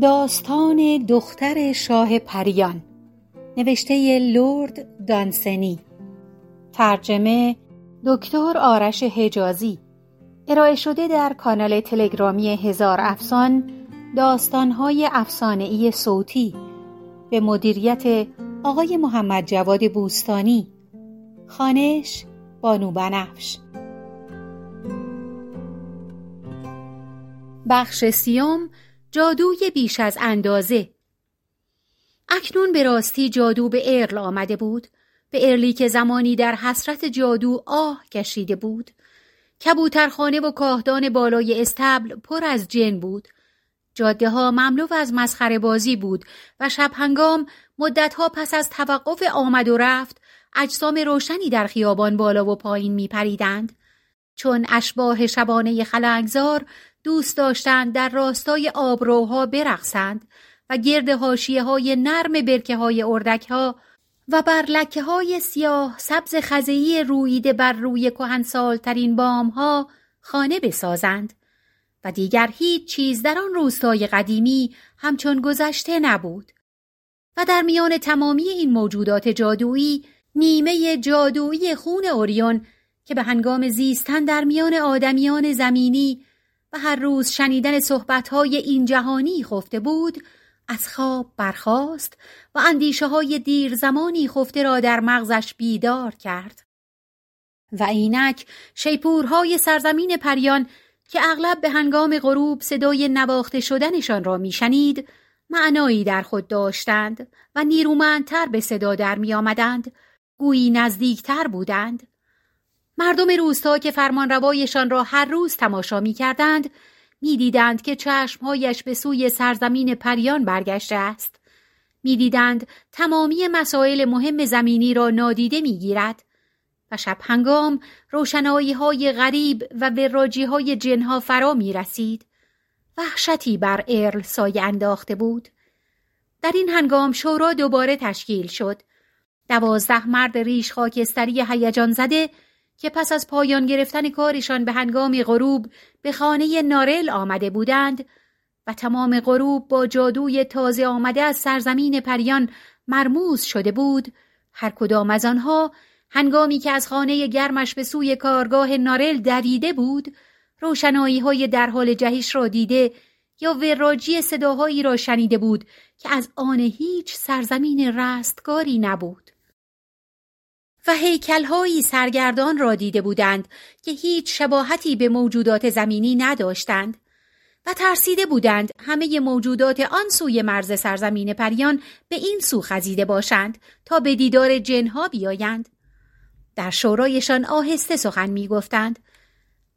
داستان دختر شاه پریان. نوشته لرد دانسنی. ترجمه دکتر آرش حجازی. ارائه شده در کانال تلگرامی هزار افسان داستانهای افسانهای صوتی. به مدیریت آقای محمد جواد بوستانی. خانش بانو بنفش. بخش سیوم جادوی بیش از اندازه. اکنون به راستی جادو به ارل آمده بود به ارلی که زمانی در حسرت جادو آه کشیده بود. کبوترخانه و کاهدان بالای استبل پر از جن بود. جاده ها مملو از مسخره بازی بود و شب هنگام مدتها پس از توقف آمد و رفت اجسام روشنی در خیابان بالا و پایین می پریدند. چون اشباه شبانه خلنگزار دوست داشتند در راستای آبروها برقصند و گرد هاشیه های نرم برکه های اردک ها و بر لکه های سیاه سبز خزهی رویده بر روی ترین بام ها خانه بسازند و دیگر هیچ چیز در آن روستای قدیمی همچون گذشته نبود و در میان تمامی این موجودات جادویی نیمه جادویی خون اوریون که به هنگام زیستن در میان آدمیان زمینی و هر روز شنیدن صحبتهای این جهانی خفته بود از خواب برخاست و اندیشه های دیر زمانی خفته را در مغزش بیدار کرد. و اینک شیپورهای سرزمین پریان که اغلب به هنگام غروب صدای نواخته شدنشان را میشنید معنایی در خود داشتند و نیرومندتر به صدا در می آمدند گویی نزدیکتر بودند. مردم روستا که فرمان روایشان را هر روز تماشا می کردند می دیدند که چشمهایش به سوی سرزمین پریان برگشته است. می دیدند تمامی مسائل مهم زمینی را نادیده می گیرد و شب هنگام روشنایی های غریب و وراجی های جنها فرا می رسید. وحشتی بر ارل سایه انداخته بود. در این هنگام شورا دوباره تشکیل شد. دوازده مرد ریش خاکستری هیجان زده که پس از پایان گرفتن کارشان به هنگام غروب به خانه نارل آمده بودند و تمام غروب با جادوی تازه آمده از سرزمین پریان مرموز شده بود هر کدام از آنها هنگامی که از خانه گرمش به سوی کارگاه نارل دویده بود روشنایی های در حال جهش را دیده یا وراجی صداهایی را شنیده بود که از آن هیچ سرزمین رستگاری نبود. و هیکلهایی سرگردان را دیده بودند که هیچ شباهتی به موجودات زمینی نداشتند و ترسیده بودند همه موجودات آن سوی مرز سرزمین پریان به این سو خزیده باشند تا به دیدار جنها بیایند. در شورایشان آهسته سخن می گفتند.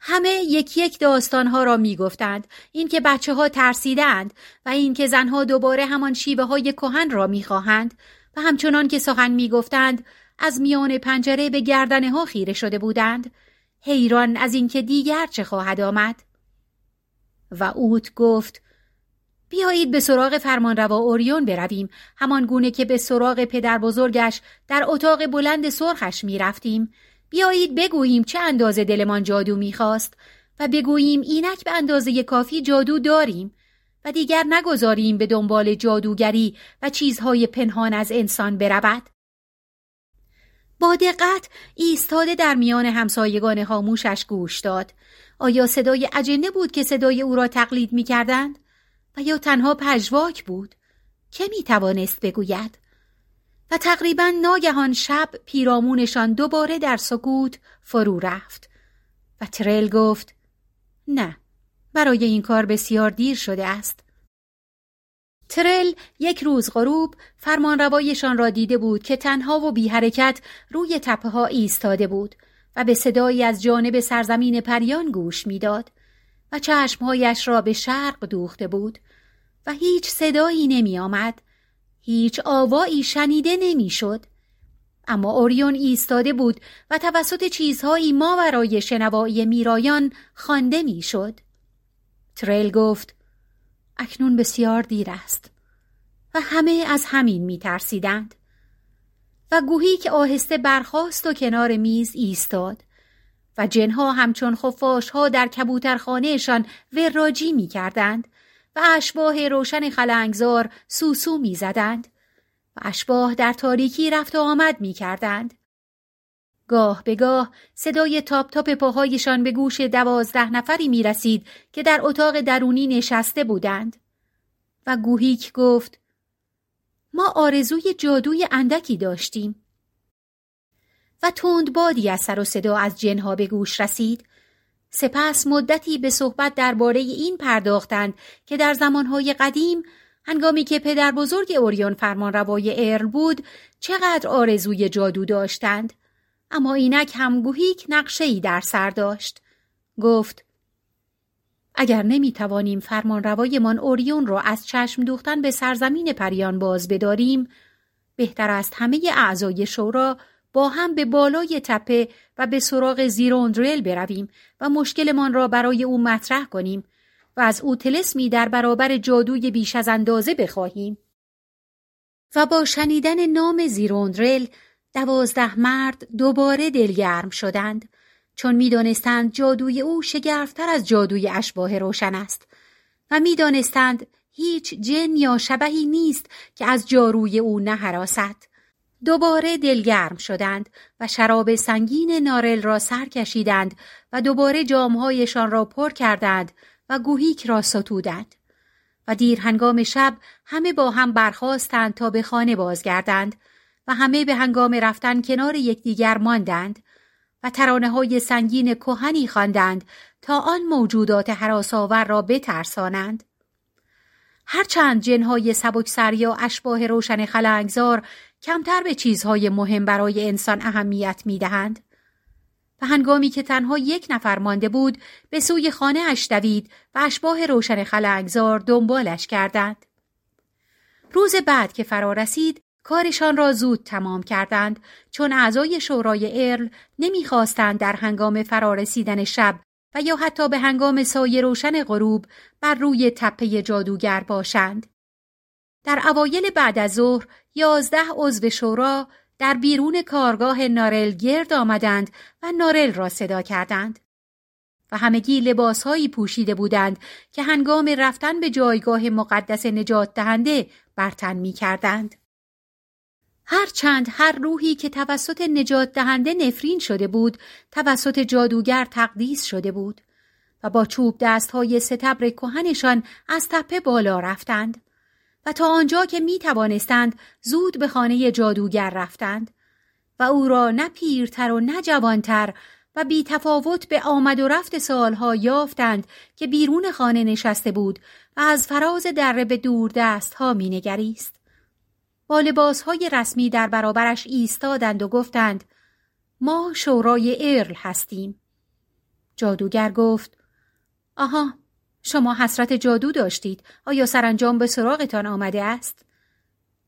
همه یک یک داستانها را می گفتند اینکه بچه ها ترسیدند و اینکه زنها دوباره همان شیوه های کهن را می خواهند و همچنان که سخن می گفتند از میان پنجره به گردنه ها خیره شده بودند. حیران از اینکه دیگر چه خواهد آمد. و اوت گفت بیایید به سراغ فرمانروا اوریون برویم. همان گونه که به سراغ پدر بزرگش در اتاق بلند سرخش می رفتیم. بیایید بگوییم چه اندازه دلمان جادو می‌خواست و بگوییم اینک به اندازه کافی جادو داریم. و دیگر نگذاریم به دنبال جادوگری و چیزهای پنهان از انسان برود. با دقت ایستاده در میان همسایگان خاموشش گوش داد. آیا صدای اجنه بود که صدای او را تقلید می کردند؟ و یا تنها پژواک بود؟ که می توانست بگوید؟ و تقریبا ناگهان شب پیرامونشان دوباره در سکوت فرو رفت و ترل گفت نه برای این کار بسیار دیر شده است ترل یک روز غروب فرمانروایشان را دیده بود که تنها و بی حرکت روی تپه ها ایستاده بود و به صدایی از جانب سرزمین پریان گوش می‌داد و چشمهایش را به شرق دوخته بود و هیچ صدایی نمی آمد. هیچ آوایی شنیده نمی‌شد. اما اوریون ایستاده بود و توسط چیزهایی ما برای شنوایی میرایان خوانده می‌شد. تریل گفت اکنون بسیار دیر است و همه از همین می ترسیدند. و گویی که آهسته برخاست و کنار میز ایستاد و جنها همچون خفاش ها در کبوترخانهشان وراجی می کردند و اشباه روشن خلنگزار سوسو می‌زدند و اشباه در تاریکی رفت و آمد می کردند. گاه به گاه صدای تاپ تاپ پاهایشان به گوش دوازده نفری می رسید که در اتاق درونی نشسته بودند. و گوهیک گفت ما آرزوی جادوی اندکی داشتیم. و تند بادی از سر و صدا از جنها به گوش رسید. سپس مدتی به صحبت درباره این پرداختند که در زمانهای قدیم هنگامی که پدر بزرگ اوریون فرمان روای ارل بود چقدر آرزوی جادو داشتند اما اینک هم گوهیک نقشه ای در سر داشت گفت اگر نمی توانیم فرمان روایمان اوریون را از چشم دوختن به سرزمین پریان باز بداریم بهتر است همه اعضای شورا با هم به بالای تپه و به سراغ زیروندرل برویم و مشکلمان را برای او مطرح کنیم و از او تلسمی در برابر جادوی بیش از اندازه بخواهیم. و با شنیدن نام زیروندرل دوازده مرد دوباره دلگرم شدند. چون می‌دانستند جادوی او شگرفتر از جادوی اشباه روشن است. و می‌دانستند هیچ جن یا شبهی نیست که از جاروی او نهراسد. دوباره دلگرم شدند و شراب سنگین نارل را سر کشیدند و دوباره جامهایشان را پر کردند و گوهیک را ستودند. و دیر هنگام شب همه با هم برخواستند تا به خانه بازگردند. و همه به هنگام رفتن کنار یکدیگر ماندند و ترانه های سنگین کهنی خواندند تا آن موجودات حراساور را بترسانند. هرچند جنهای سبکسر یا اشباه روشن خلنگزار کمتر به چیزهای مهم برای انسان اهمیت می‌دهند. و هنگامی که تنها یک نفر مانده بود به سوی خانه اش دوید و اشباه روشن خلنگزار دنبالش کردند. روز بعد که فرا رسید کارشان را زود تمام کردند چون اعضای شورای ارل نمی‌خواستند در هنگام فرارسیدن شب و یا حتی به هنگام سایه روشن غروب بر روی تپه جادوگر باشند. در اوایل بعد از ظهر یازده عضو شورا در بیرون کارگاه نارل گرد آمدند و نارل را صدا کردند. و همگی لباسهایی پوشیده بودند که هنگام رفتن به جایگاه مقدس نجات دهنده برتن می کردند. هرچند هر روحی که توسط نجات دهنده نفرین شده بود توسط جادوگر تقدیس شده بود و با چوب دست های ستبر کهنشان از تپه بالا رفتند و تا آنجا که می توانستند زود به خانه جادوگر رفتند و او را نه پیرتر و نه جوانتر و بی تفاوت به آمد و رفت سالها یافتند که بیرون خانه نشسته بود و از فراز دره به دور دست ها می نگریست. با لباس های رسمی در برابرش ایستادند و گفتند ما شورای ارل هستیم. جادوگر گفت آها شما حسرت جادو داشتید آیا سرانجام به سراغتان آمده است؟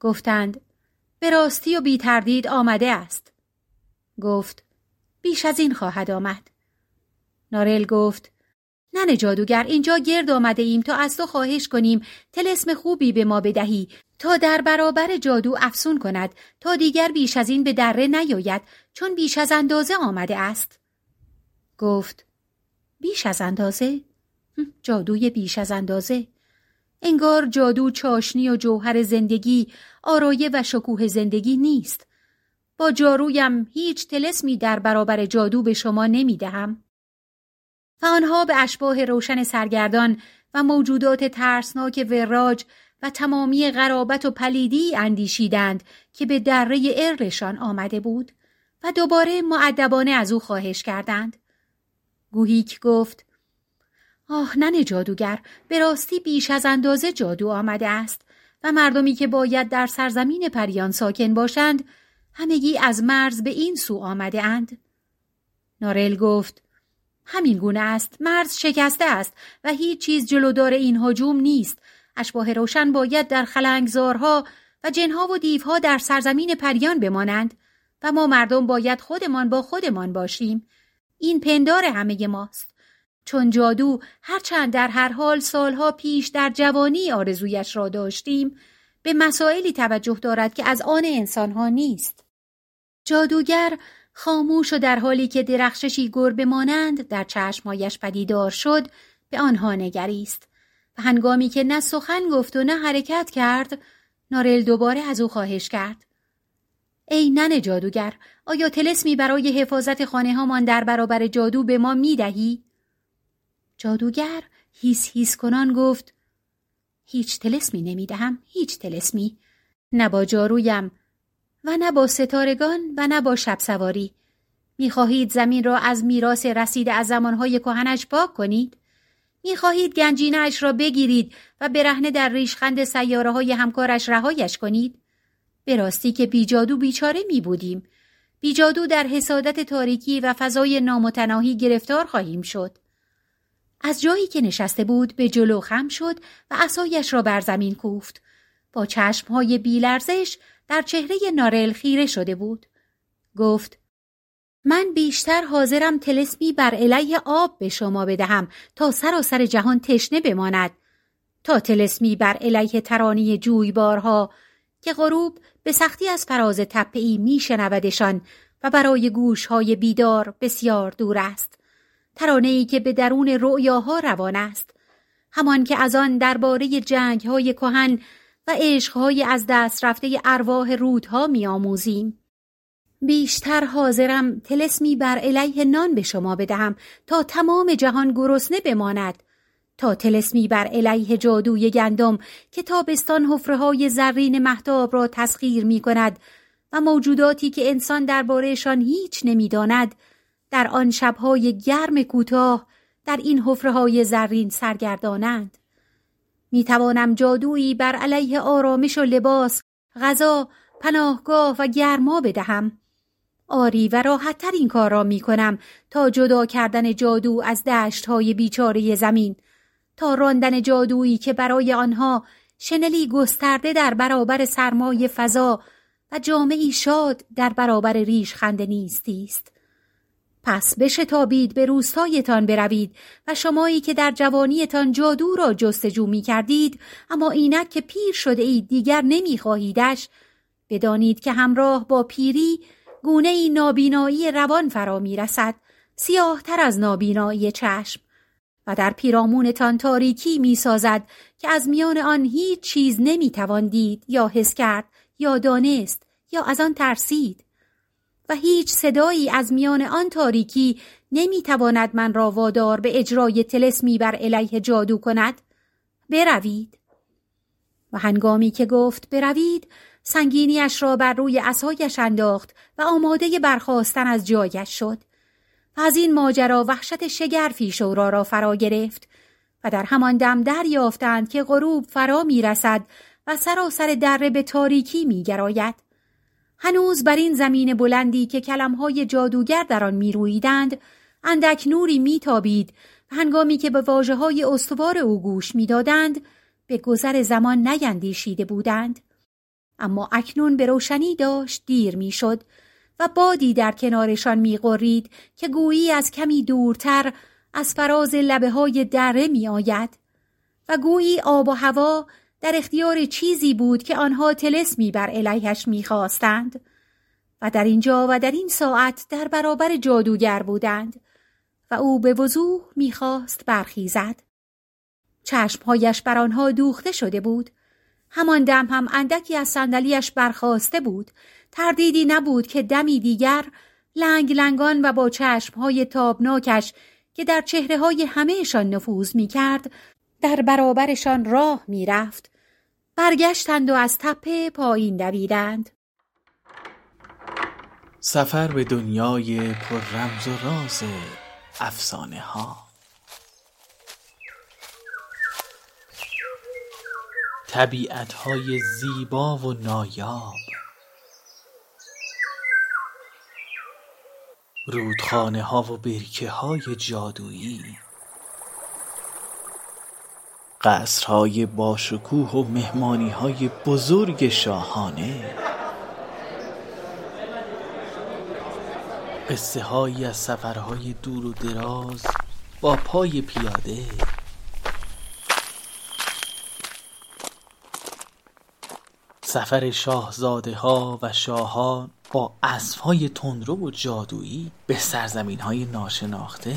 گفتند به راستی و بی تردید آمده است. گفت بیش از این خواهد آمد. نارل گفت نن جادوگر اینجا گرد آمده ایم تا از تو خواهش کنیم تلسم خوبی به ما بدهی تا در برابر جادو افسون کند تا دیگر بیش از این به دره نیاید چون بیش از اندازه آمده است. گفت بیش از اندازه؟ جادوی بیش از اندازه انگار جادو چاشنی و جوهر زندگی آرایه و شکوه زندگی نیست با جارویم هیچ تلسمی در برابر جادو به شما نمی دهم. و آنها به اشباه روشن سرگردان و موجودات ترسناک وراج و تمامی غرابت و پلیدی اندیشیدند که به دره ارلشان آمده بود و دوباره معدبانه از او خواهش کردند. گوهیک گفت آه نن جادوگر به راستی بیش از اندازه جادو آمده است و مردمی که باید در سرزمین پریان ساکن باشند همگی از مرز به این سو آمده اند. نارل گفت همین گونه است. مرز شکسته است و هیچ چیز جلودار این هجوم نیست. اشباه روشن باید در خلنگزارها و جنها و دیوها در سرزمین پریان بمانند و ما مردم باید خودمان با خودمان باشیم. این پندار همه ماست. چون جادو هرچند در هر حال سالها پیش در جوانی آرزویش را داشتیم به مسائلی توجه دارد که از آن انسانها نیست. جادوگر خاموش و در حالی که درخششی گربه مانند در چشمهایش پدیدار شد به آنها نگریست و هنگامی که نه سخن گفت و نه حرکت کرد نارل دوباره از او خواهش کرد ای نن جادوگر آیا تلسمی برای حفاظت خانه هامان در برابر جادو به ما می دهی؟ جادوگر هیس هیس کنان گفت هیچ تلسمی نمی دهم هیچ تلسمی نه با جارویم و نه با ستارگان و نه با شب سواری می خواهید زمین را از میراث رسیده از زمانهای کهنش پاک کنید؟ می خواهید گنجینش را بگیرید و برهنه در ریشخند سیاره های همکارش رهایش کنید؟ به راستی که بیجادو بیچاره می بودیم. بیجادو در حسادت تاریکی و فضای نامتناهی گرفتار خواهیم شد. از جایی که نشسته بود به جلو خم شد و اسایش را بر زمین کوفت. با چشمهای بیلرزش در چهره نارل خیره شده بود. گفت من بیشتر حاضرم تلسمی بر علیه آب به شما بدهم تا سراسر جهان تشنه بماند. تا تلسمی بر علیه ترانی جویبارها که غروب به سختی از فراز تپهای میشنودشان و برای گوشهای بیدار بسیار دور است. ترانه که به درون رؤیاها روان است. همان که از آن درباره جنگهای کهن و عشقهای از دست رفته ارواح رودها میآموزیم. بیشتر حاضرم تلسمی بر علیه نان به شما بدهم تا تمام جهان گرسنه بماند. تا تلسمی بر علیه جادوی گندم که تابستان حفره های زرین محتاب را تسخیر می کند و موجوداتی که انسان دربارهشان هیچ نمی‌داند در آن شبهای گرم کوتاه در این حفره های زرین سرگردانند. می توانم جادویی بر علیه آرامش و لباس غذا پناهگاه و گرما بدهم آری و راحتتر این کار را می کنم تا جدا کردن جادو از دشت های بیچاره زمین تا راندن جادویی که برای آنها شنلی گسترده در برابر سرمای فضا و جامعی شاد در برابر ریش خنده نیستی است. پس بشتابید به روستایتان بروید و شمایی که در جوانیتان جادو را جستجو می کردید اما اینک که پیر شده اید دیگر نمی خواهیدش. بدانید که همراه با پیری گونه ای نابینایی روان فرا می رسد سیاهتر از نابینایی چشم. و در پیرامونتان تاریکی می سازد که از میان آن هیچ چیز نمی توان دید یا حس کرد یا دانست یا از آن ترسید. و هیچ صدایی از میان آن تاریکی نمی تواند من را وادار به اجرای تلسمی بر علیه جادو کند. بروید. و هنگامی که گفت بروید سنگینیش را بر روی اسایش انداخت و آماده برخواستن از جایش شد. و از این ماجرا وحشت شگرفی شورا را فرا گرفت و در همان دم دریافتند که غروب فرا می رسد و سراسر دره به تاریکی می گراید. هنوز بر این زمین بلندی که کلمهای جادوگر در آن می رویدند اندک نوری می تابید و هنگامی که به واجه های استوار او گوش می دادند به گذر زمان نیندیشیده بودند. اما اکنون به روشنی داشت دیر می‌شد و بادی در کنارشان میقرید که گویی از کمی دورتر از فراز لبه های دره می آید و گویی آب و هوا در اختیار چیزی بود که آنها تلسمی بر علیهش می‌خواستند و در اینجا و در این ساعت در برابر جادوگر بودند و او به وضوح می‌خواست برخیزد. چشمهایش بر آنها دوخته شده بود. همان دم هم اندکی از صندلیاش برخواسته بود. تردیدی نبود که دمی دیگر لنگ لنگان و با چشمهای تابناکش که در چهره های همهشان نفوذ می کرد در برابرشان راه می رفت برگشتند و از تپه پایین دویدند. سفر به دنیای پر رمز و راز افسانه ها طبیعت های زیبا و نایاب. رودخانه ها و برکه های جادویی. قصرهای باشکوه و مهمانی های بزرگ شاهانه. قصه هایی از سفرهای دور و دراز با پای پیاده. سفر شاهزاده ها و شاهان با های تندرو و جادویی به سرزمین های ناشناخته.